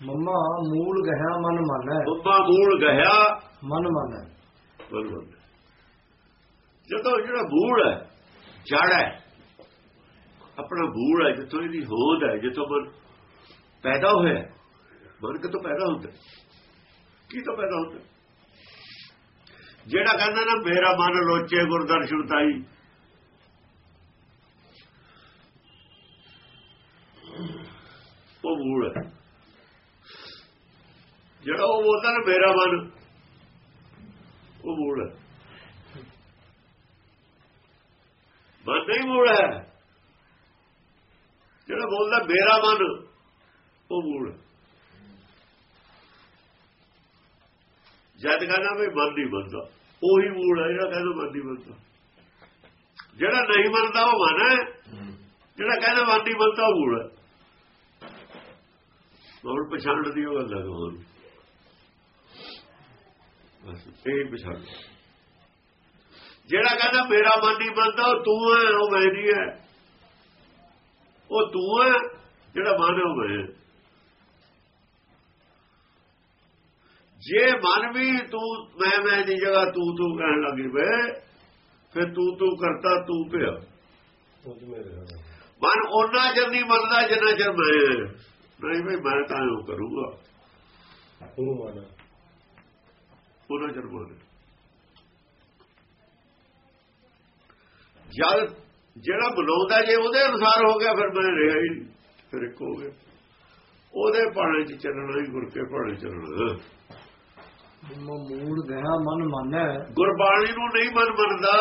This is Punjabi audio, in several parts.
ਮੰਮਾ ਮੂਲ ਗਹਿਆ ਮਨ ਮੰਨੈ ਬੰਬਾ ਮੂਲ ਗਹਿਆ ਮਨ ਮੰਨੈ ਬਲਵੰਤ ਜਦੋਂ ਜਿਹੜਾ ਮੂਲ ਹੈ ਜੜ ਹੈ ਆਪਣਾ ਮੂਲ ਹੈ ਜਿੱਥੋਂ ਇਹਦੀ ਹੋਂਦ ਹੈ ਜਿੱਥੋਂ ਮਨ ਪੈਦਾ ਹੋਇਆ। ਮਨ ਕਿਤੋਂ ਪੈਦਾ ਹੁੰਦਾ? ਕੀ ਤੋਂ ਪੈਦਾ ਹੁੰਦਾ? ਜਿਹੜਾ ਕਹਿੰਦਾ ਨਾ ਮੇਰਾ ਮਨ ਲੋਚੇ ਗੁਰਦਰਸ਼ਨ ਤਾਈ ਉਹ ਮੂਲ ਹੈ ਜਿਹੜਾ ਉਹ ਬੋਲਦਾ ਨਾ, ਮੇਰਾ ਮਨ। ਉਹ ਮੂਲ ਹੈ ਮਨ ਨਹੀਂ ਮੂਲ ਹੈ ਜਿਹੜਾ ਬੋਲਦਾ, ਮੇਰਾ ਮਨ, ਉਹ ਮੂਲ ਹੈ ਜਦ ਕਹਿੰਦਾ ਵੀ ਮਨ ਨਹੀਂ ਮੰਨਦਾ, ਉਹੀ ਮੂਲ ਹੈ ਜਿਹੜਾ ਕਹਿੰਦਾ ਮਨ ਨਹੀਂ ਮੰਨਦਾ। ਜਿਹੜਾ ਨਹੀਂ ਮੰਨਦਾ, ਉਹ ਮਨ ਹੈ। ਜਿਹੜਾ ਕਹਿੰਦਾ ਮਨ ਨਹੀਂ ਮੰਨਦਾ, ਉਹ ਮੂਲ ਹੈ ਹੋਰ ਪਛਾਣ ਦੀ ਉਹ ਗੱਲ ਹੈ ਇਹ ਪਛਾਣ ਜਿਹੜਾ ਕਹਿੰਦਾ ਮੇਰਾ ਮਨ ਨਹੀਂ ਮੰਨਦਾ ਉਹ ਤੂੰ ਹੈ ਉਹ ਮੈਂ ਨਹੀਂ ਹੈ ਉਹ ਤੂੰ ਹੈ ਜਿਹੜਾ ਮਨ ਹੈ ਉਹ ਮੈਂ ਹੈ। ਜੇ ਮਨ ਵੀ ਤੂੰ ਮੈਂ ਮੈਂ ਦੀ ਜਗ੍ਹਾ ਤੂੰ ਤੂੰ ਕਹਿਣ ਲੱਗੀ ਵੇ ਫਿਰ ਤੂੰ ਤੂੰ ਕਰਤਾ ਤੂੰ ਪਿਆ ਮਨ ਉਹਨਾਂ ਚਿਰ ਨਹੀਂ ਮੰਨਦਾ ਜਿੰਨਾ ਚਿਰ ਮੈਂ ਨਹੀਂ ਵੀ ਮੈਂ ਤਾਂ ਉਹ ਕਰੂੰਗਾ। ਉਹਨਾਂ ਚਿਰ ਮੰਨ ਜਦ ਜਿਹੜਾ ਬੁਲਾਉਂਦਾ ਜੇ ਉਹਦੇ ਅਨੁਸਾਰ ਹੋ ਗਿਆ ਫਿਰ ਮੈਂ ਰਿਹਾ ਹੀ ਫਿਰ ਇੱਕ ਹੋ ਗਿਆ। ਉਹਦੇ ਪਾਣੇ ਚ ਚੱਲਣਾ ਹੀ ਗੁਰ ਕੇ ਪਾਣੇ ਚੱਲਣਾ ਮੂਲ ਗਹਿਆ ਮਨ ਮੰਨੈ ਗੁਰਬਾਣੀ ਨੂੰ ਨਹੀਂ ਮਨ ਮੰਨਦਾ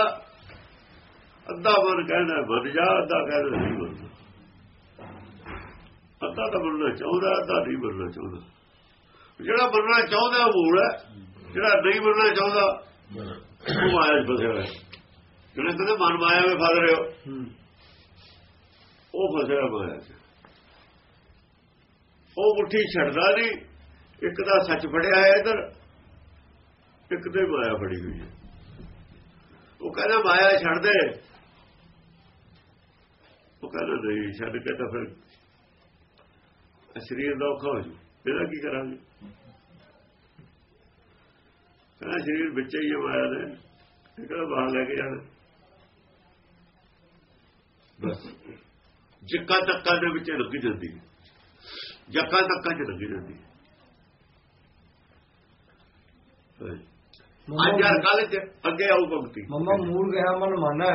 ਅੱਧਾ ਮਨ ਕਹਿੰਦਾ ਮੰਨ ਜਾ ਅੱਧਾ ਕਹਿੰਦਾ ਨਹੀਂ ਮੰਨਦਾ ਅੱਧਾ ਤਾਂ ਮੰਨਣਾ ਚਾਹੁੰਦਾ ਅੱਧਾ ਨਹੀਂ ਮੰਨਣਾ ਚਾਹੁੰਦਾ। ਜਿਹੜਾ ਮੰਨਣਾ ਚਾਹੁੰਦਾ ਉਹ ਮੂਲ ਹੈ। ਜਿਹੜਾ ਨਹੀਂ ਮੰਨਣਾ ਚਾਹੁੰਦਾ ਉਹ ਮਾਇਆ 'ਚ ਫਸਿਆ ਹੋਇਆ ਜਿਹੜੇ ਕਹਿੰਦੇ ਮਨ ਮਾਇਆ ਵਿੱਚ ਫਸ ਰਹੇ ਹੋ ਉਹ ਫਸਿਆ ਮਾਇਆ 'ਚ ਉਹ ਮੁੱਠੀ ਛੱਡਦਾ ਨਹੀਂ ਇੱਕ ਦਾ ਸੱਚ ਫੜਿਆ ਹੈ ਇਧਰ ਇੱਕ ਤੇ ਮਾਇਆ ਫੜੀ ਹੋਈ ਹੈ। ਉਹ ਕਹਿੰਦਾ ਮਾਇਆ ਛੱਡ ਦੇ। ਉਹ ਕਹਿੰਦਾ ਨਹੀਂ ਛੱਡ ਕੇ ਤਾਂ ਫਿਰ ਸਰੀਰ ਦਾ ਔਖਾ ਹੋ ਜੂ। ਇਹਦਾ ਕੀ ਕਰਾਂਗੇ? ਕਹਿੰਦਾ ਸਰੀਰ ਵਿੱਚ ਹੀ ਮਾਇਆ ਦੇ ਇਹ ਕਹਿੰਦਾ ਬਾਹਰ ਲੈ ਕੇ ਜਾਣਾ ਬਸ। ਜਿੱਕਾ ਤੱਕਾ ਦੇ ਵਿੱਚ ਲੱਗ ਜਾਂਦੀ ਜੱਕਾ ਤੱਕਾ ਚ ਲੱਗ ਜਾਂਦੀ ਅੱਜ ਯਾਰ ਕੱਲ ਚ ਅੱਗੇ ਆਉ ਭਗਤੀ। ਮੰਮਾ ਮੂਲ ਗਹਿਆ ਮਨ ਮੰਨੈ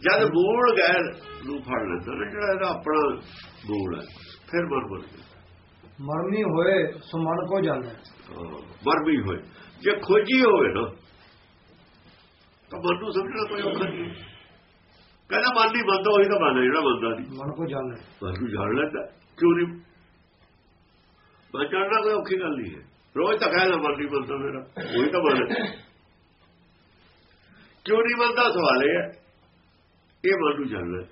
ਜਦ ਮੂਲ ਗੈਰ ਨੂੰ ਫੜ ਲੈਂਦਾ ਨਾ ਜਿਹੜਾ ਇਹਦਾ ਆਪਣਾ ਮੂਲ ਹੈ ਫਿਰ ਮਰ ਮਰ ਮਰਮੀ ਹੋਏ ਸੋ ਮਨ ਕੋ ਜਾਣੈ। ਮਰ ਵੀ ਹੋਏ। ਜੇ ਖੋਜੀ ਹੋਵੇ ਨਾ ਤਾਂ ਮਨ ਨੂੰ ਸਮਝਣਾ ਕੋਈ ਔਖਾ ਨਹੀਂ ਕਹਿੰਦਾ ਮਨ ਨਹੀਂ ਬੰਦਾ ਉਹੀ ਤਾਂ ਬੰਦਾ ਜਿਹੜਾ ਬੰਦਾ ਨਹੀਂ। ਮਨ ਕੋ ਜਾਣੈ ਮਨ ਨੂੰ ਜਾਣ ਲੈਂਦਾ ਕਿਉਂ ਨਹੀਂ? ਮੈਂ ਜਾਣਨਾ ਕੋਈ ਔਖੀ ਗੱਲ ਨਹੀਂ ਹੈ। ਰੋਜ਼ ਤਾਂ ਕਹਿੰਦਾ ਮਨ ਨਹੀਂ ਬੰਦਾ ਮੇਰਾ ਉਹੀ ਤਾਂ ਮਨ ਕਿਉਂ ਨਹੀਂ ਬੰਦਾ? ਸਵਾਲ ਇਹ ਹੈ। ਇਹ ਮਨ ਨੂੰ ਜਾਣਨਾ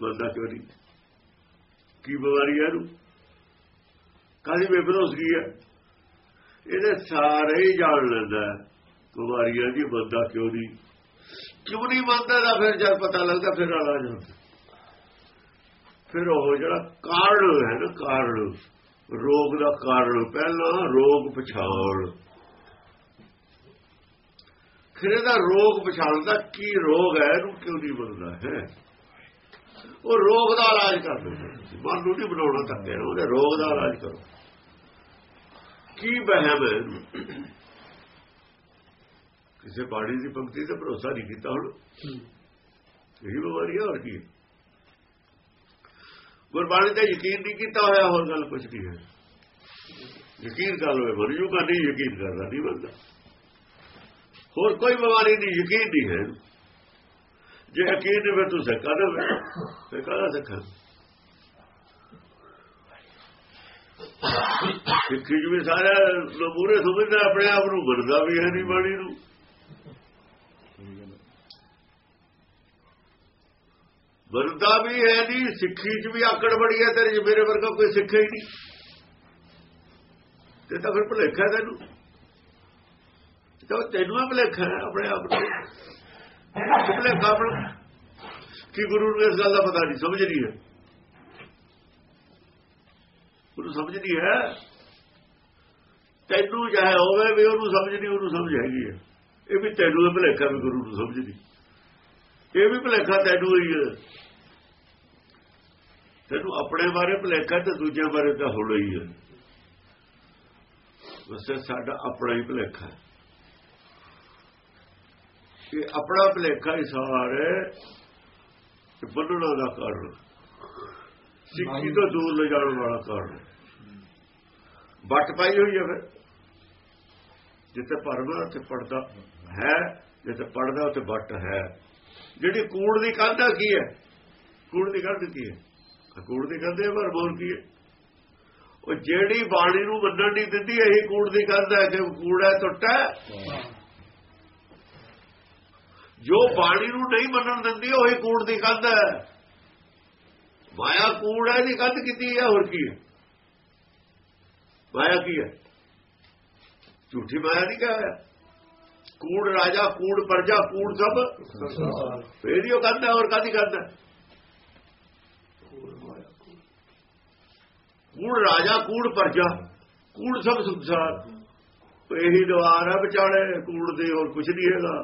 ਬੰਦਾ ਕਿਉਂ ਨਹੀਂ? ਕੀ ਬਿਮਾਰੀ ਹੈ ਇਹਨੂੰ? ਕਾਹਦੀ ਬੇਬਰੋਸ ਕੀ ਹੈ? ਇਹਦੇ ਸਾਰੇ ਹੀ ਜਾਣ ਲੈਂਦਾ ਹੈ। ਜੀ ਬੰਦਾ ਕਿਉਂ ਨਹੀਂ? ਕਿਉਂ ਨਹੀਂ ਮੰਨਦਾ ਤਾਂ ਫਿਰ ਜਦ ਪਤਾ ਲੱਗਦਾ ਫਿਰ ਇਲਾਜ ਹੁੰਦਾ ਫਿਰ ਉਹ ਜਿਹੜਾ ਕਾਰਨ ਹੈ ਨਾ ਕਾਰਨ ਰੋਗ ਦਾ ਕਾਰਨ ਪਹਿਲਾਂ ਰੋਗ ਪਛਾਣ। ਫਿਰ ਇਹਦਾ ਰੋਗ ਪਛਾਣਦਾ ਕੀ ਰੋਗ ਹੈ? ਇਹਨੂੰ ਕਿਉਂ ਨਹੀਂ ਬਣਦਾ ਹੈ? ਉਹ ਰੋਗ ਦਾ ਇਲਾਜ ਕਰ ਦਿੰਦਾ। ਮਨ ਨੂੰ ਨਹੀਂ ਬਣਾਉਣਾ ਧੱਕੇ ਨਾਲ ਉਹਦੇ ਰੋਗ ਦਾ ਇਲਾਜ ਕਰੋ। ਕੀ ਬਹਿਮ? ਕਿਸੇ ਬਾਣੀ ਦੀ ਪੰਕਤੀ ਤੇ ਭਰੋਸਾ ਨਹੀਂ ਕੀਤਾ ਹੁਣ। ਇਹੀ ਬਿਮਾਰੀ ਹੋਰ ਕੀ? ਗੁਰਬਾਣੀ ਤੇ ਯਕੀਨ ਨਹੀਂ ਕੀਤਾ ਹੋਇਆ ਹੋਰ ਗੱਲ ਕੁਝ ਨਹੀਂ ਹੈ? ਯਕੀਨ ਕਰ ਲਵੇ ਮਰ ਜੂਗਾ ਨਹੀਂ ਯਕੀਨ ਕਰਦਾ ਨਹੀਂ ਬੰਦਾ ਹੋਰ ਕੋਈ ਬਿਮਾਰੀ ਨਹੀਂ ਯਕੀਨ ਨਹੀਂ ਹੈ। ਜੇ ਯਕੀਨ ਨਹੀਂ ਫਿਰ ਤੂੰ ਸਿੱਖਾ ਨਾ ਫਿਰ ਕਾਹਦਾ ਸਿੱਖਾ ਸਿੱਖੀ ਜੀ ਵੀ ਸਾਰਾ ਮੂਰੇ ਸਮਝਦਾ ਆਪਣੇ ਆਪ ਨੂੰ ਬਣਦਾ ਵੀ ਹੈ ਨਹੀਂ ਬਾਣੀ ਨੂੰ। ਵਰਦਾ ਵੀ ਹੈ ਨਹੀਂ ਸਿੱਖੀ ਚ ਵੀ ਆਕੜ ਬੜੀ ਹੈ, ਤੇਰੇ ਮੇਰੇ ਵਰਗਾ ਕੋਈ ਸਿੱਖਿਆ ਹੀ ਨਹੀਂ ਤੇ ਤਾਂ ਫਿਰ ਭੁਲੇਖਾ ਤੈਨੂੰ। ਤਾਂ ਤੈਨੂੰ ਆ ਭੁਲੇਖਾ ਹੈ ਆਪਣੇ ਆਪ ਨੂੰ। ਭੁਲੇਖਾ ਆਪਣਾ? ਕਿ ਗੁਰੂ ਨੂੰ ਇਸ ਗੱਲ ਦਾ ਪਤਾ ਨਹੀਂ ਸਮਝ ਨਹੀਂ ਹੈ। ਗੁਰੂ ਸਮਝ ਨਹੀਂ ਹੈ। ਤੈਨੂੰ ਚਾਹੇ ਹੋਵੇ ਵੀ ਉਹਨੂੰ ਸਮਝ ਨਹੀਂ ਉਹਨੂੰ ਸਮਝ ਹੈਗੀ ਹੈ ਇਹ ਵੀ ਤੈਨੂੰ ਇਹ ਭੁਲੇਖਾ ਵੀ ਗੁਰੂ ਨੂੰ ਸਮਝ ਨਹੀਂ ਇਹ ਵੀ ਭੁਲੇਖਾ ਤੈਨੂੰ ਹੀ ਹੈ ਤੈਨੂੰ ਆਪਣੇ ਬਾਰੇ ਭੁਲੇਖਾ ਤੇ ਦੂਜਿਆਂ ਬਾਰੇ ਤਾਂ ਹੋਣਾ ਹੀ ਹੈ ਬਸ ਸਾਡਾ ਆਪਣਾ ਹੀ ਭੁਲੇਖਾ ਹੈ। ਇਹ ਆਪਣਾ ਭੁਲੇਖਾ ਹੀ ਸਾਰੇ ਬੰਨਣਾ ਦਾ ਕਾਰਨ। ਸਿੱਖੀ ਤੋਂ ਦੂਰ ਲੈ ਜਾਣ ਵਾਲਾ ਕਾਰਨ ਵੱਟ ਪਾਈ ਹੋਈ ਹੈ ਫਿਰ। ਜਿੱਥੇ ਪਰਮਾ ਉੱਥੇ ਪੜਦਾ ਹੈ, ਜਿੱਥੇ ਪੜਦਾ ਉੱਥੇ ਵੱਟ ਹੈ। ਜਿਹੜੀ ਕੂੜ ਦੀ ਕੰਧ ਆ, ਕੀ ਹੈ? ਕੂੜ ਦੀ ਕੰਧ ਕੀ ਹੈ? ਕੂੜ ਦੀ ਕੰਧ ਹੈ, ਪਰ ਹੋਰ ਕੀ ਹੈ? ਉਹ ਜਿਹੜੀ ਬਾਣੀ ਨੂੰ ਮੰਨਣ ਨਹੀਂ ਦਿੰਦੀ, ਇਹੀ ਕੂੜ ਦੀ ਕੰਧ ਹੈ ਕਿ ਕੂੜਾ ਟੁੱਟਾ ਹੈ। ਜੋ ਬਾਣੀ ਨੂੰ ਨਹੀਂ ਮੰਨਣ ਦਿੰਦੀ, ਉਹੀ ਕੂੜ ਦੀ ਕੰਧ ਹੈ। ਮਾਇਆ ਕੂੜ ਹੈ ਦੀ ਕੰਧ ਕੀਤੀ ਹੈ, ਹੋਰ ਕੀ ਹੈ? ਮਾਇਆ ਕੀ ਹੈ? ਝੂਠੀ ਮਾਇਆ ਨਹੀਂ ਕਹਾਂ ਕੂੜ ਰਾਜਾ ਕੂੜ ਪਰਜਾ ਕੂੜ ਸਭ। ਇਹਦੀ ਉਹ ਕੰਧ ਹੈ ਹੋਰ ਕਾਦੀ ਹੈ ਕੂੜ ਰਾਜਾ ਕੂੜ ਪਰਜਾ ਕੂੜ ਸਭ ਸੰਸਾਰ। ਇਹੀ ਦਵਾਰ ਹੈ ਵਿਚਾਲੇ ਕੂੜ ਦੇ ਹੋਰ ਕੁਝ ਨਹੀਂ ਹੈਗਾ।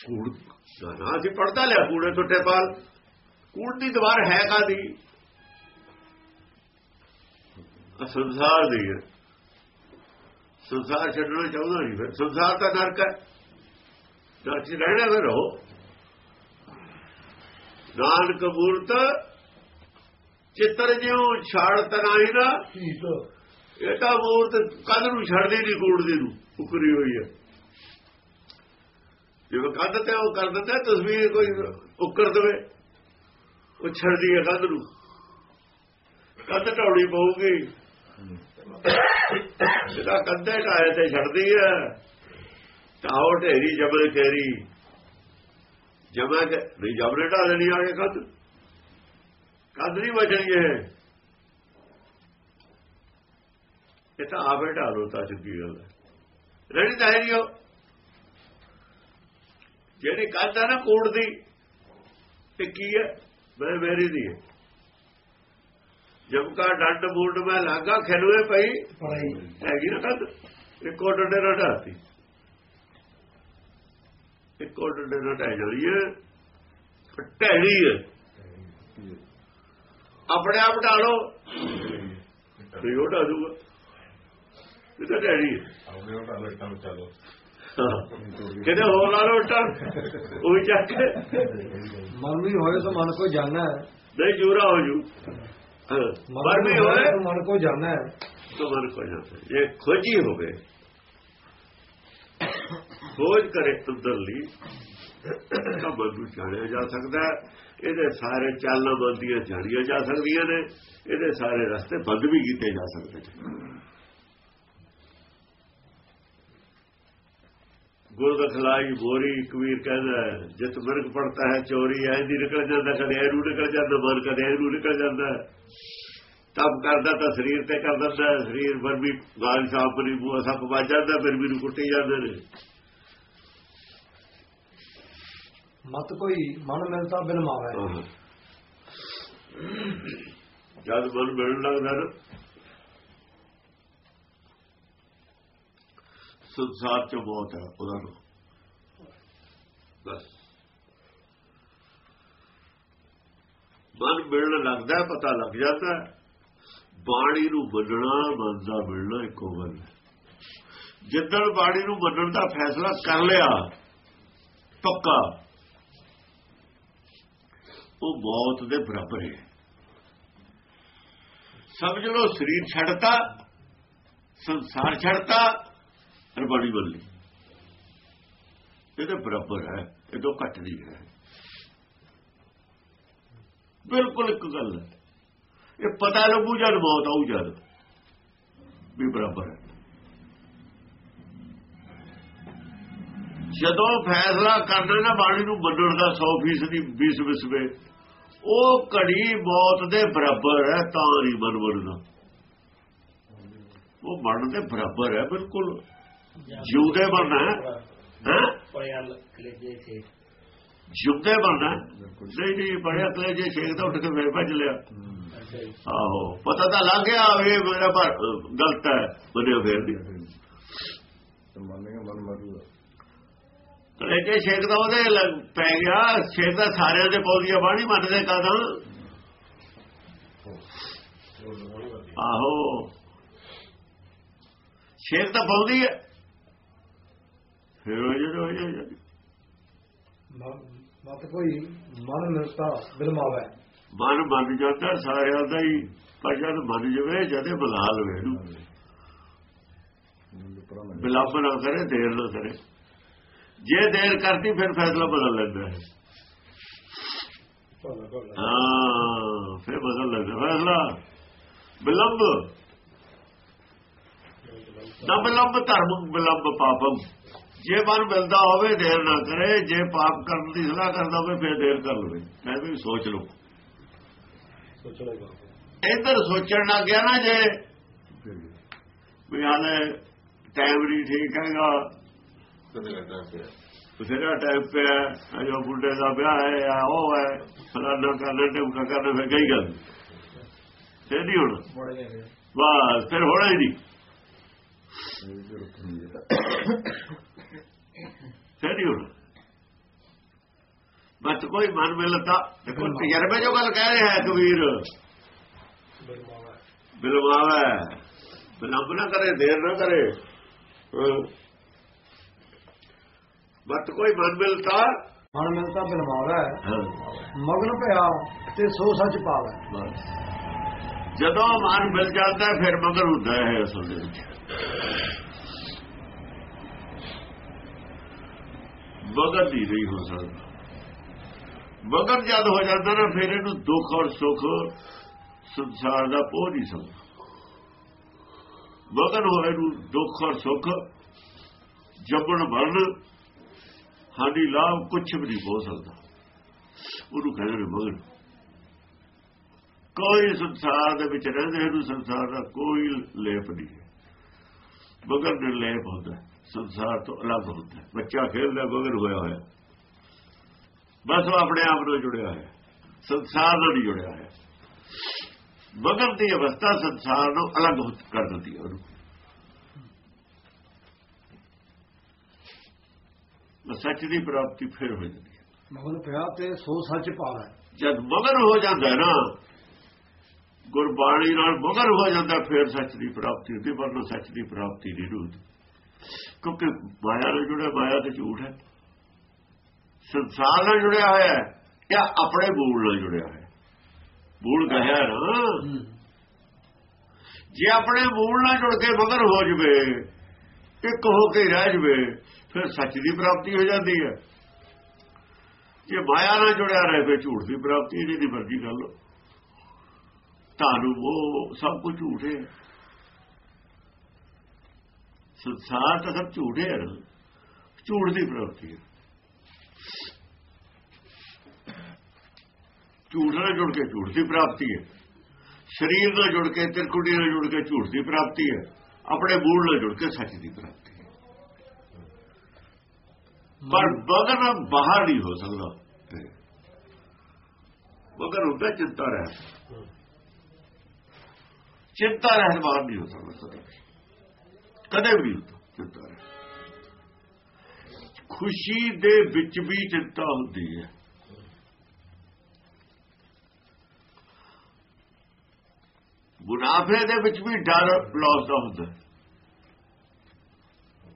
ਕੂੜ ਨਾ ਅਸੀਂ ਪੜਦਾ ਲਿਆ ਕੂੜੇ ਟੁੱਟੇ ਪਾਲ। ਕੂੜ ਦੀ ਦੀਵਾਰ ਹੈ ਕਾਦੀ ਸੰਸਾਰ ਦੀ ਹੈ। ਸੰਸਾਰ ਛੱਡਣਾ ਚਾਹੁੰਦਾ ਨਹੀਂ ਫਿਰ। ਸੰਸਾਰ ਤਾਂ ਨਰਕ ਹੈ। ਨਰਕ 'ਚ ਰਹਿਣਾ ਫਿਰ ਰਹੋ ਨਾਨਕ ਮੂਰਤ ਚਿੱਤਰ ਜਿਉ ਛਾੜ ਤਨਾਈ ਨਾ। ਇਹ ਤਾਂ ਮੂਰਤ ਕੰਧ ਨੂੰ ਛੱਡਦੀ ਨਹੀਂ ਕੂੜ ਦੀ ਨੂੰ। ਉਕਰੀ ਹੋਈ ਹੈ। ਜਿਵੇਂ ਕੰਧ ਤੇ ਉਹ ਕਰ ਦਿੰਦਾ ਤਸਵੀਰ ਕੋਈ ਉੱਕਰ ਦੇਵੇ ਉਹ ਛੱਡਦੀ ਹੈ ਕੰਧ ਨੂੰ। ਕੰਧ ਢੌੜੀ ਪਊਗੀ। ਜਿਹੜਾ ਕੰਧੇ ਢਾਏ ਤੇ ਛੱਡਦੀ ਹੈ, ਤਾਂ ਉਹ ਢੇਰੀ ਜਬਰ ਕੇਰੀ ਜਮਾ ਕੇ ਨਹੀਂ, ਜਬਰੇ ਢਾ ਲੈਣੀ ਆ ਕੇ ਕੱਦ ਕੱਦ ਨਹੀਂ ਬਚਣੀ ਹੈ ਇਹ ਤਾਂ ਆਪੇ ਢਾ ਲੋ ਤਾਂ ਸਿੱਧੀ ਗੱਲ ਹੈ। ਰਣੀ ਤਾਂ ਹੈ ਨਹੀਂ ਉਹ। ਜਿਹੜੀ ਕੱਦ ਹੈ ਨਾ ਕੋੜ ਦੀ ਤੇ ਕੀ ਹੈ? ਮੈਂ ਮੇਰੀ ਦੀ ਹੈ। ਜਬ ਕਾ ਡੰਡ ਬੂਟ ਮੈਂ ਲਾਗਾ ਖਿਲਵੇ ਪਈ। ਹੈਗੀ ਨਾ ਕੰਧ? ਇੱਕੋ ਡੰਡੇ ਨਾਲ ਢਾਤੀ। ਇੱਕੋ ਡੰਡੇ ਨਾਲ ਢਾਈ ਜਾਂਦੀ ਹੈ ਢਹਿੜੀ ਹੈ ਆਪਣੇ ਆਪ ਢਾਲੋ ਤੇ ਉਹ ਢਾ ਦੂਗਾ। ਇਹ ਤਾਂ ਢਹਿੜੀ ਹੈ ਆਪਣੇ ਉਹ ਟਾਲੇ ਕੰਮ ਚਾਲੋ ਕਿਤੇ ਹੋਰ ਲਾ ਲੋ ਉੱਟਾ ਉਹ ਚੱਕ ਮਨ ਵੀ ਹੋਏ ਤਾਂ ਮਨ ਕੋ ਜਾਣਾ। ਹੈ ਨਹੀਂ ਜੂਰਾ ਹੋ ਜੂ। ਮਰਮੀ ਹੋਏ। ਮਨ ਕੋ ਜਾਣਾ ਹੈ। ਤੋ ਮਨ ਕੋ ਜਾਣਾ ਇਹ ਖੋਜੀ ਹੋਵੇ। ਖੋਜ ਕਰੇ ਅੰਦਰਲੀ ਤਾਂ ਮਨ ਨੂੰ ਜਾਣਿਆ ਜਾ ਸਕਦਾ ਇਹਦੇ ਸਾਰੇ ਚਾਲਾਂ ਬੰਦੀਆਂ ਜਾਣੀਆਂ ਜਾ ਸਕਦੀਆਂ ਨੇ। ਇਹਦੇ ਸਾਰੇ ਰਸਤੇ ਬੰਦ ਵੀ ਕੀਤੇ ਜਾ ਸਕਦੇ ਨੇ। ਗੁਰਦਖਲਾਈ ਬੋਰੀ ਕਬੀਰ ਕਹਿੰਦਾ ਜਿਤ ਮਿਰਗ ਪੜਤਾ ਹੈ ਚੋਰੀ ਐ ਦੀ ਨਿਕਲ ਜਾਂਦਾ ਕਦੇ ਐਰੂ ਨਿਕਲ ਜਾਂਦਾ ਮਨ ਕਦੇ ਐਰੂ ਨਿਕਲ ਜਾਂਦਾ। ਤਪ ਕਰਦਾ ਤਾਂ ਸਰੀਰ ਤੇ ਕਰ ਦਿੰਦਾ ਸਰੀਰ ਪਰ ਵੀ ਗਾਲ ਸਾਫ਼ ਨਹੀਂ ਬੂਆ ਸੱਪ ਵੱਜ ਜਾਂਦਾ ਫਿਰ ਵੀ ਨੂੰ ਕੁੱਟੀ ਜਾਂਦੇ ਨੇ ਮਤ ਕੋਈ ਮਨ ਮਿਲਦਾ ਬਿਨ ਮਾਵੇ। ਜਦ ਮਨ ਮਿਲਣ ਲੱਗਦਾ ਨਾ ਸੰਸਾਰ ਚ ਬਹੁਤ ਹੈ ਉਹਦਾ ਨੂੰ। ਬਸ। ਮਨ ਮਿਲਣ ਲੱਗਦਾ, ਪਤਾ ਲੱਗ ਜਾਂਦਾ ਬਾਣੀ ਨੂੰ ਮੰਨਣਾ, ਮਨ ਦਾ ਮਿਲਣਾ ਇੱਕੋ ਗੱਲ ਜਿੱਦਣ ਬਾਣੀ ਨੂੰ ਮੰਨਣ ਦਾ ਫੈਸਲਾ ਕਰ ਲਿਆ, ਪੱਕਾ, ਉਹ ਮੌਤ ਦੇ ਬਰਾਬਰ ਹੈ। ਸਮਝ ਲਓ, ਸਰੀਰ ਛੱਡਤਾ, ਸੰਸਾਰ ਛੱਡਤਾ ਔਰ ਬਾਣੀ ਬਣ ਲਈ ਇਹਦੇ ਬਰਾਬਰ ਹੈ, ਇਹ ਤੋਂ ਘੱਟ ਨਹੀਂ ਹੈ। ਬਿਲਕੁਲ ਇੱਕ ਗੱਲ ਹੈ। ਇਹ ਪਤਾ ਲੱਗੂ ਜਦ ਮੌਤ ਆਊ ਜਦ ਵੀ ਬਰਾਬਰ ਹੈ। ਜਦੋਂ ਫੈਸਲਾ ਕਰਨਾ ਨਾ ਬਾਣੀ ਨੂੰ ਮੰਨਣ ਦਾ 100% ਦੀ 20 ਵਿਸਵੇ, ਉਹ ਘੜੀ ਮੌਤ ਦੇ ਬਰਾਬਰ ਹੈ, ਤਾਂ ਨਹੀਂ ਮਨ ਬਣਦਾ ਉਹ ਮਰਨ ਦੇ ਬਰਾਬਰ ਹੈ, ਬਿਲਕੁਲ। ਜਿਉਂਦੇ ਬਣਨਾ ਹੈ? ਪੜਿਆਲ ਕਲੇਜੇ ਸੇ ਜਿਉਂਦੇ ਬਣਨਾ। ਨਹੀਂ ਨਹੀਂ ਬੜਿਆ ਕਲੇ ਜੇ ਛੇਕ ਤਾਂ ਉੱਠ ਕੇ ਫੇਰ ਭੱਜ ਲਿਆ। ਆਹੋ ਪਤਾ ਤਾਂ ਲੱਗ ਗਿਆ ਵੀ ਇਹ ਮੇਰਾ ਪਰ ਗਲਤ ਹੈ ਉਹਨੇ ਫੇਰ ਦੀ ਮੰਨੇਗਾ ਮਨ ਮਰੂਗਾ। ਕਲੇਜੇ ਸ਼ੇਖ ਦਾ ਉਹਦੇ ਪੈ ਗਿਆ ਸ਼ੇਖ ਦਾ ਸਾਰਿਆਂ ਦੇ ਪੌਦੀਆਂ ਬਾਣੀ ਮੰਨਦੇ ਕਾਦਾਂ। ਆਹੋ। ਸ਼ੇਖ ਤਾਂ ਪੌਦੀ ਹੈ। ਫਿਰ ਉਹ ਜਿਹੜਾ ਹੋ ਜਾਏ ਮਤ ਕੋਈ ਮਨ ਮਿਲਤਾ ਬਿਲਮਾਵੇ ਮਨ ਮੰਨ ਜਾਂਦਾ ਸਾਰਿਆਂ ਦਾ ਹੀ। ਪਰ ਜਦ ਮੰਨ ਜਵੇ ਜਦੇ ਬੁਲਾ ਲਵੇ ਇਹਨੂੰ। ਬਿਲੰਬ ਨਾ ਕਰੇ ਦੇਰ ਨਾ ਕਰੇ। ਜੇ ਦੇਰ ਕਰਤੀ ਫਿਰ ਫੈਸਲਾ ਬਦਲ ਲੈਂਦਾ ਹੈ। ਹਾਂ ਫਿਰ ਬਦਲ ਲੈਂਦਾ ਫੈਸਲਾ। ਬਿਲੰਬ। ਨਾ ਬਿਲੰਬ ਧਰਮ ਬਿਲੰਬ ਪਾਪਮ। ਜੇ ਮਨ ਮਿਲਦਾ ਹੋਵੇ ਦੇਰ ਨਾ ਕਰੇ ਜੇ ਪਾਪ ਕਰਨ ਦੀ ਸਲਾਹ ਕਰਦਾ ਹੋਵੇ ਫਿਰ ਦੇਰ ਕਰ ਲਵੇ। ਮੈਂ ਵੀ ਸੋਚ ਲਓ ਸੋਚਣਾ ਇੱਧਰ ਸੋਚਣ ਲੱਗ ਗਿਆ ਨਾ ਜੇ ਵੀ ਹਾਲੇ ਟਾਈਮ ਨਹੀਂ ਠੀਕ ਹੈਗਾ। ਬਥੇਰਾ ਟਾਈਮ ਪਿਆ ਅਜੋ ਬੁੱਢੇ ਦਾ ਵਿਆਹ ਹੈ ਆ ਉਹ ਹੈ ਫਲਾਣਾ ਕਰਨਾ ਟਿਮਕਾ ਕਰਨਾ ਫਿਰ ਕਈ ਗੱਲ। ਤੇ ਨਹੀਂ ਹੁਣ। ਬੜੇ ਨੇ ਬਸ ਫਿਰ ਹੋਣਾ ਹੀ ਨਹੀਂ ਨਹੀਂ ਹੋਣਾ। ਬਸ ਕੋਈ ਮਨ ਮਿਲਦਾ ਦੇਖੋ ਤਜਰਬੇ ਜੋ ਗੱਲ ਕਹਿ ਰਿਹਾ ਹੈ ਕਬੀਰ। ਬਿਲਵਾਵੇ ਬਿਲੰਬ ਨਾ ਕਰੇ ਦੇਰ ਨਾ ਕਰੇ। ਬਤ ਕੋਈ ਮਨ ਮਿਲਤਾ ਮਨ ਮਿਲਤਾ ਬਿਲਮਾਵੇ ਹਾਂ। ਮਗਨ ਭਇਆ ਤੇ ਸੋ ਸੱਚ ਪਾਵੇ ਜਦੋਂ ਮਨ ਮਿਲ ਜਾਂਦਾ ਫਿਰ ਮਗਰ ਹੁੰਦਾ ਹੈ ਅਸਲ ਦੇ ਵਿੱਚ ਮਗਰ ਨਹੀਂ ਰਹੀ ਹੋ ਸਕਦਾ। ਮਗਰ ਜਦ ਹੋ ਜਾਂਦਾ ਨਾ ਫਿਰ ਇਹਨੂੰ ਦੁੱਖ ਔਰ ਸੁੱਖ ਸੰਸਾਰ ਦਾ ਪੋਹ ਨਹੀਂ ਸਕਦਾ ਮਗਰ ਹੋਏ ਨੂੰ ਦੁੱਖ ਔਰ ਸੁੱਖ ਜੰਮਣ ਮਰਨ ਹਾਨੀ ਲਾਭ ਕੁਝ ਵੀ ਨਹੀਂ ਹੋ ਸਕਦਾ। ਉਹਨੂੰ ਕਹਿੰਦੇ ਨੇ ਮਗਰ ਕੋਈ ਸੰਸਾਰ ਦੇ ਵਿੱਚ ਰਹਿੰਦੇ ਨੂੰ ਸੰਸਾਰ ਦਾ ਕੋਈ ਲੇਪ ਨਹੀਂ ਹੈ। ਬਗਰ ਨਿਰਲੇਪ ਹੁੰਦਾ ਹੈ, ਸੰਸਾਰ ਤੋਂ ਅਲੱਗ ਹੁੰਦਾ ਹੈ। ਬੱਚਾ ਖੇਡਦਾ ਬਗਰ ਹੋਇਆ ਹੋਇਆ। ਬਸ ਉਹ ਆਪਣੇ ਆਪ ਨਾਲ ਜੁੜਿਆ ਹੋਇਆ ਹੈ। ਸੰਸਾਰ ਨਾਲ ਨਹੀਂ ਜੁੜਿਆ ਹੋਇਆ। ਬਗਰ ਦੀ ਅਵਸਥਾ ਸੰਸਾਰ ਨੂੰ ਅਲੱਗ ਕਰ ਦਿੰਦੀ ਹੈ ਉਹਨੂੰ। ਸੱਚ ਦੀ ਪ੍ਰਾਪਤੀ ਫਿਰ ਹੋ ਜਾਂਦੀ ਹੈ। ਮਗਨ ਭਇਆ ਤੇ ਸੋ ਸੱਚ ਪਾਵੇ ਜਦ ਮਗਰ ਹੋ ਜਾਂਦਾ ਹੈ ਨਾ ਗੁਰਬਾਣੀ ਨਾਲ ਮਗਰ ਹੋ ਜਾਂਦਾ ਫਿਰ ਸੱਚ ਦੀ ਪ੍ਰਾਪਤੀ ਹੁੰਦੀ ਪਰ ਸੱਚ ਦੀ ਪ੍ਰਾਪਤੀ ਨਹੀਂ ਹੁੰਦੀ। ਕਿਉਂਕਿ ਮਾਇਆ ਨਾਲ ਜੁੜਿਆ ਮਾਇਆ ਤੇ ਝੂਠ ਹੈ। ਸੰਸਾਰ ਨਾਲ ਜੁੜਿਆ ਹੋਇਆ ਹੈ ਜਾਂ ਆਪਣੇ ਮੂਲ ਨਾਲ ਜੁੜਿਆ ਹੋਇਆ ਹੈ? ਮੂਲ ਨਾ? ਜੇ ਆਪਣੇ ਮੂਲ ਨਾਲ ਜੁੜ ਕੇ ਮਗਰ ਹੋ ਜਵੇ ਇੱਕ ਹੋ ਕੇ ਰਹਿ ਜਵੇ ਫਿਰ ਸੱਚ ਦੀ ਪ੍ਰਾਪਤੀ ਹੋ ਜਾਂਦੀ ਹੈ। ਜੇ ਮਾਇਆ ਨਾਲ ਜੁੜਿਆ ਰਹੇ ਫਿਰ ਝੂਠ ਦੀ ਪ੍ਰਾਪਤੀ ਇਹਦੀ ਮਰਜ਼ੀ ਕਰ ਲੋ ਤੁਹਾਨੂੰ ਉਹ ਸਭ ਕੁਝ ਝੂਠ ਹੈ। ਸੰਸਾਰ ਤਾਂ ਸਭ ਝੂਠ ਹੈ ਨਾ। ਝੂਠ ਦੀ ਪ੍ਰਾਪਤੀ ਹੈ। ਝੂਠ ਨਾਲ ਜੁੜ ਕੇ ਝੂਠ ਦੀ ਪ੍ਰਾਪਤੀ ਹੈ। ਸਰੀਰ ਨਾਲ ਜੁੜ ਕੇ ਤਿਰਕੁਟੀ ਨਾਲ ਜੁੜ ਕੇ ਝੂਠ ਦੀ ਪ੍ਰਾਪਤੀ ਹੈ। ਆਪਣੇ ਮੂਲ ਨਾਲ ਜੁੜ ਕੇ ਸੱਚ ਦੀ ਪ੍ਰਾਪਤੀ ਹੈ। ਪਰ ਬਗਨ ਬਾਹਰ ਨਹੀਂ ਹੋ ਸਕਦਾ। ਬਗਨ ਹੁੰਦਾ ਚਿੰਤਾ ਰਹਿ ਚਿੰਤਾ ਰਹਿਤ ਬਾਹਰ ਨਹੀਂ ਹੋ ਸਕਦਾ। ਕਦੇ ਵੀ। ਨਹੀਂ ਚਿੰਤਾ ਖੁਸ਼ੀ ਦੇ ਵਿੱਚ ਵੀ ਚਿੰਤਾ ਹੁੰਦੀ ਹੈ। ਮੁਨਾਫੇ ਦੇ ਵਿੱਚ ਵੀ ਡਰ ਲਾਸ ਦਾ ਹੁੰਦਾ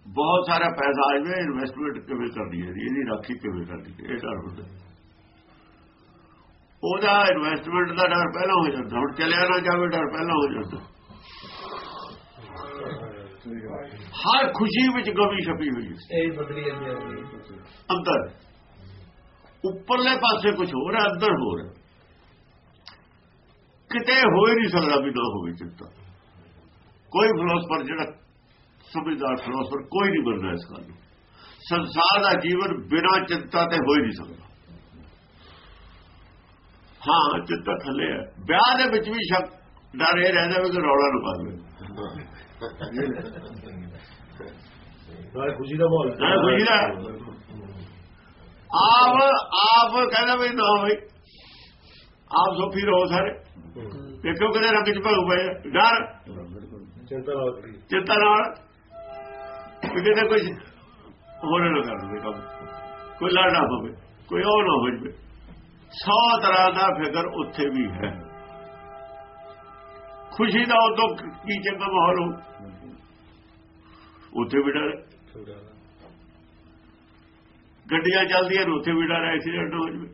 ਬਹੁਤ ਸਾਰਾ ਪੈਸਾ ਆ ਜਾਵੇ ਇਨਵੈਸਟਮੈਂਟ ਕਿਵੇਂ ਕਰਨੀ ਹੈ? ਇਹਦੀ ਰਾਖੀ ਕਿਵੇਂ ਕਰਨੀ ਹੈ? ਇਹ ਡਰ ਹੁੰਦਾ ਉਹਦਾ ਇਨਵੈਸਟਮੈਂਟ ਦਾ ਡਰ ਪਹਿਲਾਂ ਹੋ ਜਾਂਦਾ, ਹੁਣ ਚਲਿਆ ਨਾ ਜਾਵੇ, ਡਰ ਪਹਿਲਾਂ ਹੋ ਜਾਂਦਾ। ਹਰ ਖੁਸ਼ੀ ਵਿੱਚ ਗਮੀ ਛਪੀ ਹੋਈ ਹੈ। ਇਹ ਬਦਲੀ ਜਾਂਦੀ ਹੈ ਅੰਦਰ। ਉੱਪਰਲੇ ਪਾਸੇ ਕੁਝ ਹੋਰ ਹੈ ਅੰਦਰ ਹੋਰ ਹੈ। ਕਿਤੇ ਹੋ ਹੀ ਨਹੀਂ ਸਕਦਾ ਵੀ ਨਾ ਹੋਵੇ ਚਿੰਤਾ। ਕੋਈ ਫਿਲਾਸਫਰ ਜਿਹੜਾ ਸਮਝਦਾਰ ਫਿਲਾਸਫਰ ਕੋਈ ਨਹੀਂ ਬਣਦਾ ਇਸ ਗੱਲ ਨੂੰ। ਸੰਸਾਰ ਦਾ ਜੀਵਨ ਬਿਨਾਂ ਚਿੰਤਾ ਤੇ ਹੋ ਹੀ ਨਹੀਂ ਸਕਦਾ। ਹਾਂ ਚਿੰਤਾ ਥੱਲੇ ਹੈ। ਵਿਆਹ ਦੇ ਵਿੱਚ ਵੀ ਸ਼ੱਕ ਡਰ ਇਹ ਰਹਿੰਦਾ ਵੀ ਕਿ ਰੌਲਾ ਨਾ ਪਾ ਲਵੇ ਨਾਲੇ ਖੁਸ਼ੀ ਦਾ ਮਾਹੌਲ ਨਾ ਖੁਸ਼ੀ ਦਾ ਆਪ ਆਪ ਕਹਿੰਦਾ ਵੀ ਨਾ ਹੋਵੇ ਆਪ ਸੋਫੀ ਰਹੋ ਸਾਰੇ। ਦੇਖੋ ਕਿਤੇ ਰੰਗ ਚ ਭਲੂ ਪਏ ਡਰ। ਚਿੰਤਾ ਨਾਲ। ਕਿਤੇ ਕੋਈ ਹੋਰ ਨਾ ਕਰਦੇ ਕੰਮ। ਕੋਈ ਲੜਨਾ ਹੋਵੇ ਕੋਈ ਉਹ ਨਾ ਹੋ ਜਵੇ ਸੌ ਤਰ੍ਹਾਂ ਦਾ ਫਿਕਰ ਉੱਥੇ ਵੀ ਹੈ। ਖੁਸ਼ੀ ਦਾ ਉਦੋਂ ਕੀ ਚੰਗਾ ਮਾਹੌਲ ਹੋ ਉੱਥੇ ਵੀ ਡਰ ਗੱਡੀਆਂ ਚੱਲਦੀਆਂ ਨੇ, ਉੱਥੇ ਵੀ ਡਰ ਐਕਸੀਡੈਂਟ ਹੋ ਜਵੇ।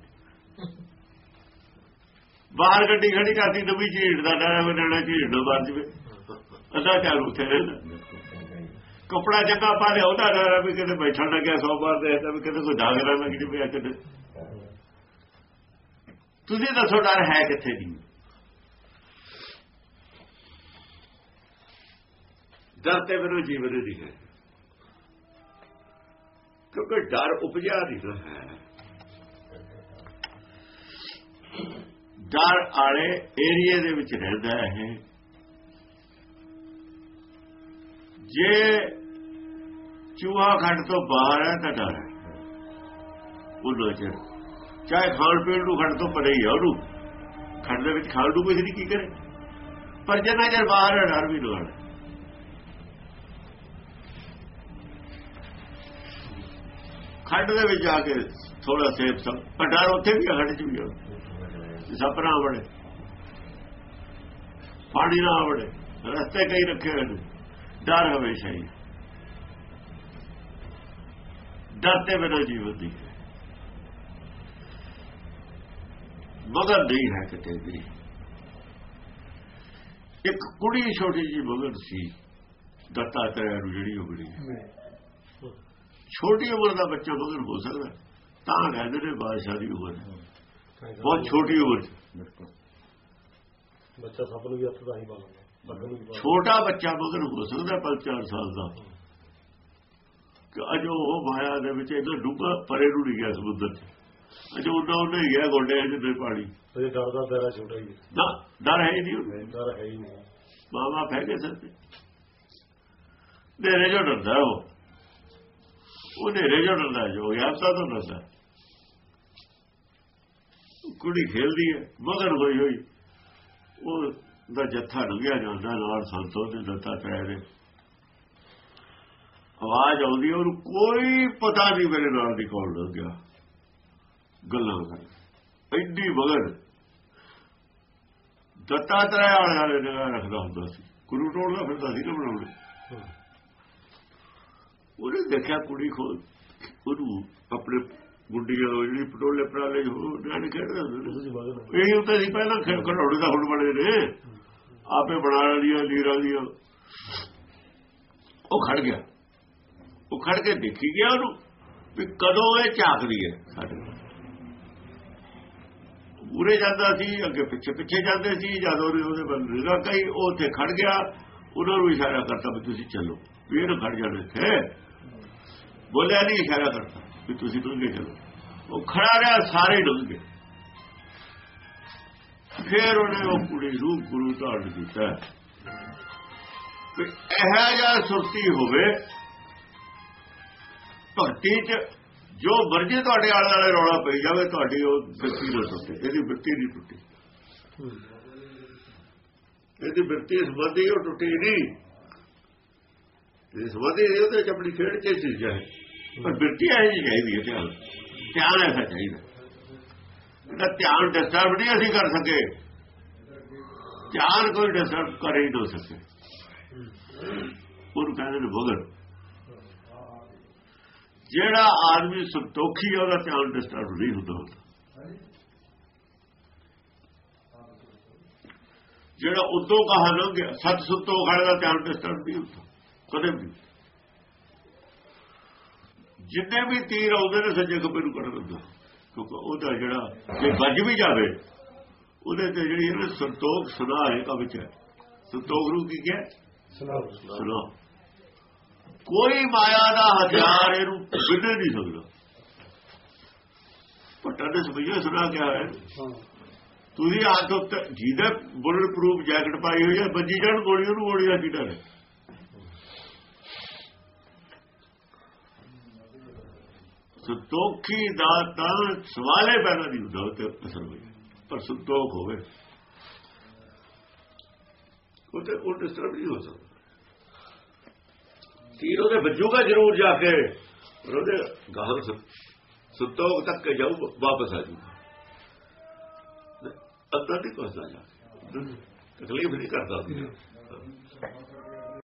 ਬਾਹਰ ਗੱਡੀ ਖੜੀ ਕਰਦੀ, ਨਵੀਂ ਝੀੜ ਦਾ ਡਰ ਹੈ ਨੇੜਾ ਝੀੜ ਦਾ ਮਾਰ ਜਵੇ। ਅੱਧਾ ਚਾਰ ਉੱਥੇ ਰਹਿੰਦਾ। ਕਪੜਾ ਚੰਗਾ ਪਾ ਲਿਆ, ਉਹਦਾ ਡਰ ਹੈ ਵੀ ਕਿਤੇ ਬੈਠਣ ਲੱਗਿਆ ਸੌ ਵਾਰ ਦੇਖਦਾ ਵੀ ਕਿਤੇ ਕੋਈ ਡਾਗਰਾ ਨਾ ਲੱਗ ਜਵੇ ਕਿਤੇ। ਤੁਸੀਂ ਦੱਸੋ ਡਰ ਹੈ ਕਿੱਥੇ ਦੀ ਡਰ ਤੇ ਬਿਨਾਂ ਜੀਵਨ ਨਹੀਂ ਹੈ। ਕਿਉਂਕਿ ਡਰ ਉਪਜਾ ਨਹੀਂ ਹੈ। ਡਰ ਆਲੇ ਏਰੀਏ ਦੇ ਵਿੱਚ ਰਹਿੰਦਾ ਹੈ। ਜੇ ਚੂਹਾ ਖੰਡ ਤੋਂ ਬਾਹਰ ਹੈ ਤਾਂ ਡਰ ਹੈ। ਉਹ ਚਿਰ ਚਾਹੇ ਖਾਣ ਪੀਣ ਨੂੰ ਖੰਡ ਤੋਂ ਪਰੇ ਹੀ ਆ ਉਹਨੂੰ। ਖੰਡ ਦੇ ਵਿੱਚ ਖਾਣ ਨੂੰ ਕੋਈ ਨਹੀਂ ਕੀ ਕਰੇ। ਪਰ ਜਿੰਨਾ ਚਿਰ ਬਾਹਰ ਹੈ, ਡਰ ਵੀ ਨਾਲ ਹੈ ਖੱਡ ਦੇ ਵਿੱਚ ਜਾ ਕੇ ਥੋੜਾ ਸੇਫ ਸਭ ਪਰ ਉੱਥੇ ਵੀ ਆ, ਖੱਡ ਚ ਵੀ ਆ। ਸੱਪ ਨਾ ਵੜੇ। ਪਾਣੀ ਨਾ ਵੜੇ। ਰਸਤੇ ਕਈ ਰੱਖੇ ਹੋਏ ਨੇ। ਡਰ ਹਮੇਸ਼ਾ ਹੀ ਡਰ ਤੇ ਬਿਨਾਂ ਜੀਵਨ ਦੀ ਹੈ। ਮਗਰ ਨਹੀਂ ਹੈ ਕਿਤੇ ਵੀ। ਇੱਕ ਕੁੜੀ ਛੋਟੀ ਜੀ ਮਗਰ ਸੀ। ਦੱਤਾ ਤੇਰੇ ਨੂੰ ਜਿਹੜੀ ਉਹ ਕੁੜੀ ਛੋਟੀ ਉਮਰ ਦਾ ਬੱਚਾ ਮਗਰ ਹੋ ਸਕਦਾ ਤਾਂ ਕਹਿੰਦੇ ਨੇ ਬਾਦਸ਼ਾਹ ਦੀ ਉਮਰ। ਬਹੁਤ ਛੋਟੀ ਉਮਰ। 'ਚ ਬੱਚਾ ਸਭ ਨੂੰ ਵੀ ਹੱਥ ਦਾ ਹੀ ਪਾ ਛੋਟਾ ਬੱਚਾ ਮਗਰ ਹੋ ਸਕਦਾ ਪਰ 4 ਸਾਲ ਦਾ। ਕਿ ਅਜੋ ਉਹ ਮਾਇਆ ਦੇ ਵਿੱਚ ਇਹਦਾ ਡੁੱਬਾ ਪਰੇ ਨੂੰ ਨਹੀਂ ਗਿਆ ਸਮੁੰਦਰ 'ਚ। ਅਜੋ ਉਹਨਾਂ ਉਹਨੇ ਹੀ ਗਿਆ ਗੋਡੇ ਜਿਹਦੇ ਪਾਣੀ। ਤੇ ਡਰ ਦਾ ਦਾਇਰਾ ਛੋਟਾ ਹੀ ਹੈ। ਨਾ ਡਰ ਹੈ ਹੀ ਨਹੀਂ। ਡਰ ਹੈ ਹੀ ਨਹੀਂ। ਮਾਮਾ ਫੈ ਕੇ ਸਿਰ ਤੇ। ਨੇਰੇ ਜੋ ਡਰਦਾ ਉਹ। ਉਹ ਨੇਰੇ ਜੋ ਡਰਦਾ ਜੋ ਯਾਸਾ ਤੋਂ ਡਰਦਾ ਕੁੜੀ ਖੇਲਦੀ ਹੈ ਮਗਰ ਹੋਈ ਹੋਈ। ਉਹ ਦਾ ਜੱਥਾ ਲੰਘਿਆ ਜਾਂਦਾ ਨਾਲ ਸੰਤੋਂ ਦੇ ਦਿੱਤਾ ਪੈ ਰਹੇ। ਆਵਾਜ਼ ਆਉਂਦੀ ਹੈ, ਉਹਨੂੰ ਕੋਈ ਪਤਾ ਨਹੀਂ ਮੇਰੇ ਨਾਲ ਦੀ ਕੌਣ ਲੱਗ ਗੱਲਾਂ ਕਰ ਐਡੀ ਮਗਰ ਦੱਤਾਤਰੇ ਵਾਲੇ ਵਾਲੇ ਨਿਗਾਹ ਰੱਖਦਾ ਹੁੰਦਾ ਸੀ। ਗੁਰੂ ਟੋਲਦਾ ਫਿਰਦਾ ਸੀ ਨਾ ਬਣਾਉਣੇ। ਉਹਨੇ ਦੇਖਿਆ ਕੁੜੀ ਖੋ ਉਹਨੂੰ ਆਪਣੇ ਗੁੱਡੀਆਂ ਉਹ ਜਿਹੜੀ ਪਟੋਲੇ ਪਰਾਲੇ ਉਹ ਨਾਲ ਖੇਡਦਾ ਇਹੀ ਉੱਤੇ ਸੀ ਪਹਿਲਾਂ ਖੜੋੜੇ ਦਾ ਹੁਣ ਬਣੇ ਨੇ। ਆਪੇ ਬਣਾ ਲਿਆ ਲੀਰਾਂ ਦੀਆਂ। ਉਹ ਖੜ ਗਿਆ। ਉਹ ਖੜ ਕੇ ਦੇਖੀ ਗਿਆ ਉਹਨੂੰ ਵੀ ਕਦੋਂ ਇਹ ਝਾਕਦੀ ਹੈ ਸਾਡੇ। ਉਰੇ ਜਾਂਦਾ ਸੀ ਅੱਗੇ ਪਿੱਛੇ ਪਿੱਛੇ ਜਾਂਦੇ ਸੀ ਜਦੋਂ ਉਹਦੇ ਵੱਲ ਨਿਗਾਹ ਕਈ ਉਹ ਉੱਥੇ ਖੜ ਗਿਆ। ਉਹਨਾਂ ਨੂੰ ਇਸ਼ਾਰਾ ਕਰਤਾ ਵੀ ਤੁਸੀਂ ਚੱਲੋ। ਵੀ ਇਹਨੂੰ ਖੜ ਜਾਣਾ ਹੈ ਬੋਲਿਆ ਨਹੀਂ ਇਸ਼ਾਰਾ ਕਰਤਾ ਵੀ ਤੁਸੀਂ ਡੁੱਲ ਚਲੋ ਉਹ ਖੜਾ ਰਿਹਾ, ਸਾਰੇ ਡੁੱਲ ਫੇਰ ਉਹਨੇ ਉਹ ਕੁੜੀ ਨੂੰ ਗੁਰੂ ਧਾਰਨ ਕੀਤਾ ਕਿ ਇਹ ਜਿਹਾ ਸੁਰਤੀ ਹੋਵੇ ਭਗਤੀ ਚ ਜੋ ਮਰਜ਼ੀ ਤੁਹਾਡੇ ਆਲੇ ਵਾਲੇ ਰੌਲਾ ਪਈ ਜਾਵੇ, ਤੁਹਾਡੀ ਉਹ ਬਿਰਤੀ ਨਾ ਟੁੱਟੇ, ਇਹਦੀ ਬਿਰਤੀ ਨਹੀਂ ਟੁੱਟੀ। ਇਹਦੀ ਬਿਰਤੀ ਸੰਬੰਧੀ ਉਹ ਟੁੱਟੀ ਨਹੀਂ। ਇਸ ਸੰਬੰਧੀ ਇਹ ਉਹਦੇ ਚ ਆਪਣੀ ਖੇਡ ਕੇ ਸੀ ਜਾਏ ਪਰ ਬਿਰਤੀ ਇਹ ਜੀ ਚਾਹੀਦੀ ਹੈ ਧਿਆਨ। ਧਿਆਨ ਐਸਾ ਚਾਹੀਦਾ। ਇਹਦਾ ਧਿਆਨ ਡਿਸਟਰਬ ਨਹੀਂ ਅਸੀਂ ਕਰ ਸਕੇ। ਧਿਆਨ ਕੋਈ ਡਿਸਟਰਬ ਕਰ ਨਾ ਸਕੇ। ਉਹਨੂੰ ਕਹਿੰਦੇ ਨੇ ਭਗਤ ਜਿਹੜਾ ਆਦਮੀ ਸੰਤੋਖੀ ਹੈ, ਉਹਦਾ ਧਿਆਨ ਡਿਸਟਰਬ ਨਹੀਂ ਹੁੰਦਾ ਹੁੰਦਾ। ਜਿਹੜਾ ਉਦੋਂ ਕਹਾ ਲੰਘ ਸਤ ਸੁਤੋ ਖੜੇ ਧਿਆਨ ਡਿਸਟਰਬ ਨਹੀਂ ਹੁੰਦਾ। ਕਦੇ ਵੀ। ਜਿੰਨੇ ਵੀ ਤੀਰ ਆਉਂਦੇ ਨੇ ਸੱਜੇ ਖੱਬੇ ਨੂੰ ਕੱਢ ਦਿੰਦਾ। ਕਿਉਂਕਿ ਉਹਦਾ ਜਿਹੜਾ ਜੇ ਵੱਜ ਵੀ ਜਾਵੇ ਉਹਦੇ ਤੇ ਜਿਹੜੀ ਇਹਨੇ ਸੰਤੋਖ ਹੈ ਕਾ ਵਿੱਚ ਹੈ। ਸੰਤੋਖ ਨੂੰ ਕੀ ਕਿਹਾ? ਸੁਣਾ ਕੋਈ ਮਾਇਆ ਦਾ ਹਥਿਆਰ ਇਹਨੂੰ ਵਿੰਨ ਨਹੀਂ ਸਕਦਾ। ਪੱਟਾ ਦੇ ਸਭਈਆ ਸੁਣਾ ਕਿਹਾ ਹੈ ਹਾਂ। ਤੁਸੀਂ ਉੱਤੇ ਜਿਹਦੇ ਬੁਲਟ ਪ੍ਰੂਫ ਜੈਕਟ ਪਾਈ ਹੋਈ ਹੈ ਬੱਜੀ ਜਾਣ ਗੋਲੀ ਉਹਨੂੰ ਗੋਲੀ ਦਾ ਕੀ ਡਰ ਹੈ ਸੰਤੋਖੀ ਦਾ ਤਾਂ ਸਵਾਲੇ ਪੈਦਾ ਨਹੀਂ ਹੁੰਦਾ, ਉਹ ਤੇ ਅਸਰ ਹੋਈ ਪਰ ਸੰਤੋਖ ਹੋਵੇ। ਉਹ ਤੇ ਉਹ ਡਿਸਟਰਬ ਨਹੀਂ ਹੋ ਸਕਦਾ। ਤੀਰ ਉਹਦੇ ਵੱਜੂਗਾ ਜ਼ਰੂਰ ਜਾ ਕੇ, ਪਰ ਉਹਦੇ ਗਾਹਰ ਸੰਤੋਖ ਤੱਕ ਕੇ ਜਾਊ, ਵਾਪਸ ਆ ਜੂ ਅੱਧਾ ਨਹੀਂ ਪਹੁੰਚਦਾ ਜਾ ਤਕਲੀਫ ਨਹੀਂ ਕਰਦਾ।